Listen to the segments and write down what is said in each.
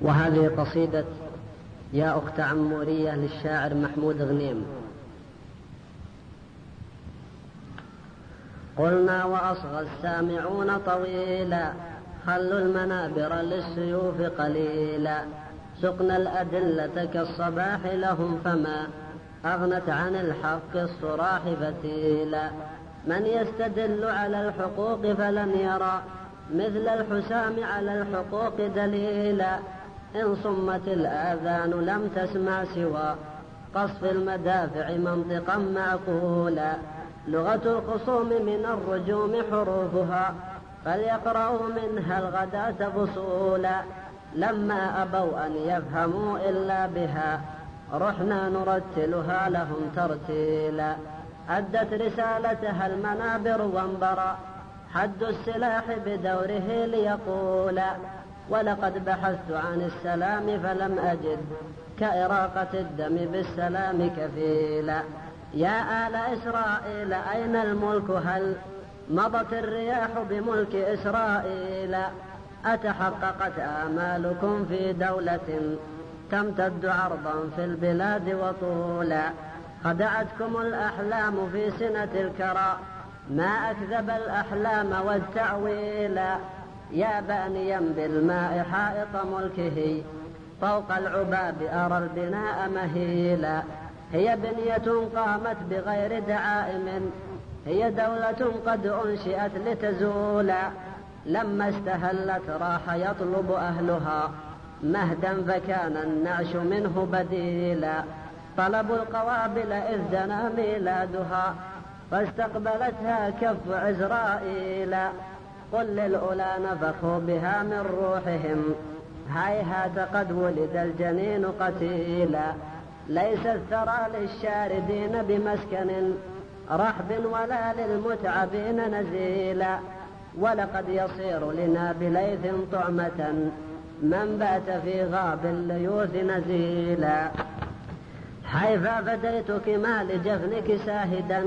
وهذه قصيدة يا أخت عمورية للشاعر محمود غنيم. قلنا وأصغى السامعون طويلا خلوا المنابر للسيوف قليلا. سقنا الأدلة كالصباح لهم فما أغنت عن الحق الصراح فتيلا. من يستدل على الحقوق فلن يرى مثل الحسام على الحقوق دليلا. إن صمت الآذان لم تسمع سوى قصف المدافع منطقا معقولا. لغة الخصوم من الرجوم حروفها فليقرأوا منها الغداة فصولا. لما أبوا أن يفهموا إلا بها رحنا نرتلها لهم ترتيلا. أدت رسالتها المنابر وانبرى حد السلاح بدوره ليقولا. ولقد بحثت عن السلام فلم أجد كإراقة الدم بالسلام كفيلا. يا آل إسرائيل أين الملك؟ هل مضت الرياح بملك إسرائيل؟ أتحققت آمالكم في دولة تمتد عرضا في البلاد وطولا. خدعتكم الأحلام في سنة الكرى ما أكذب الأحلام والتأويل يا بانيا بالماء حائط ملكه فوق العباب أرى البناء مهيلا. هي بنية قامت بغير دعائم هي دولة قد أنشئت لتزول. لما استهلت راح يطلب أهلها مهدا فكان النعش منه بديلا. طلبوا القوابل إذ دنا ميلادها فاستقبلتها كف عزرائيل. قل للأولى نفخوا بها من روحهم. هيهات قد ولد الجنين قتيلا. ليس الثرى للشاردين بمسكن. رحب ولا للمتعبين نزيلا. ولقد يصير لنا بليث طعمة. من بات في غاب الليوث نزيلا. حيث فديتك ما لجفنك ساهدا.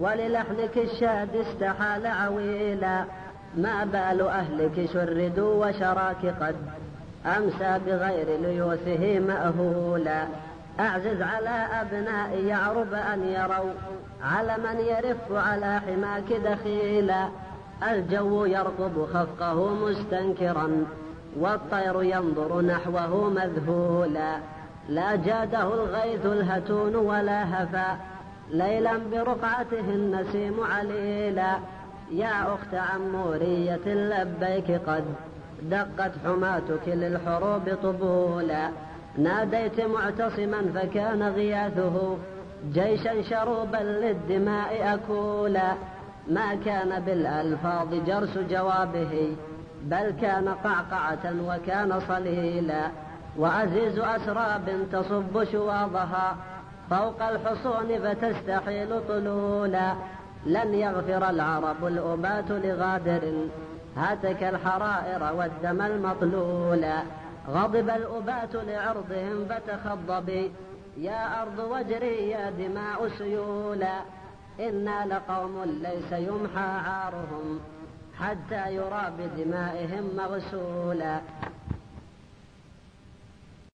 وللحنك الشاد استحال عويلا. ما بال أهلك شردوا وشراك قد؟ أمسى بغير ليوثه مأهولا. أعزز على أبناء يعرب أن يروا. على من يرف على حماك دخيلا. الجو يرقب خفقه مستنكرا والطير ينظر نحوه مذهولا. لا جاده الغيث الهتون ولا هفا. ليلا برقعته النسيم عليلا. يا أخت عمورية لبيك قد دقت حماتك للحروب طبولا. ناديت معتصما فكان غياثه جيشا شروبا للدماء أكولا. ما كان بالألفاظ جرس جوابه بل كان قعقعة وكان صليلا. وعزيز أسراب تصب شواظها فوق الحصون فتستحيل طلولا. لن يغفر العرب الأبات لغادر. هاتك الحرائر والدم المطلولا غضب الأبات لعرضهم فتخضبي يا أرض وجري يا دماء سيولا إنا لقوم ليس يمحى عارهم حتى يرى بدمائهم مغسولا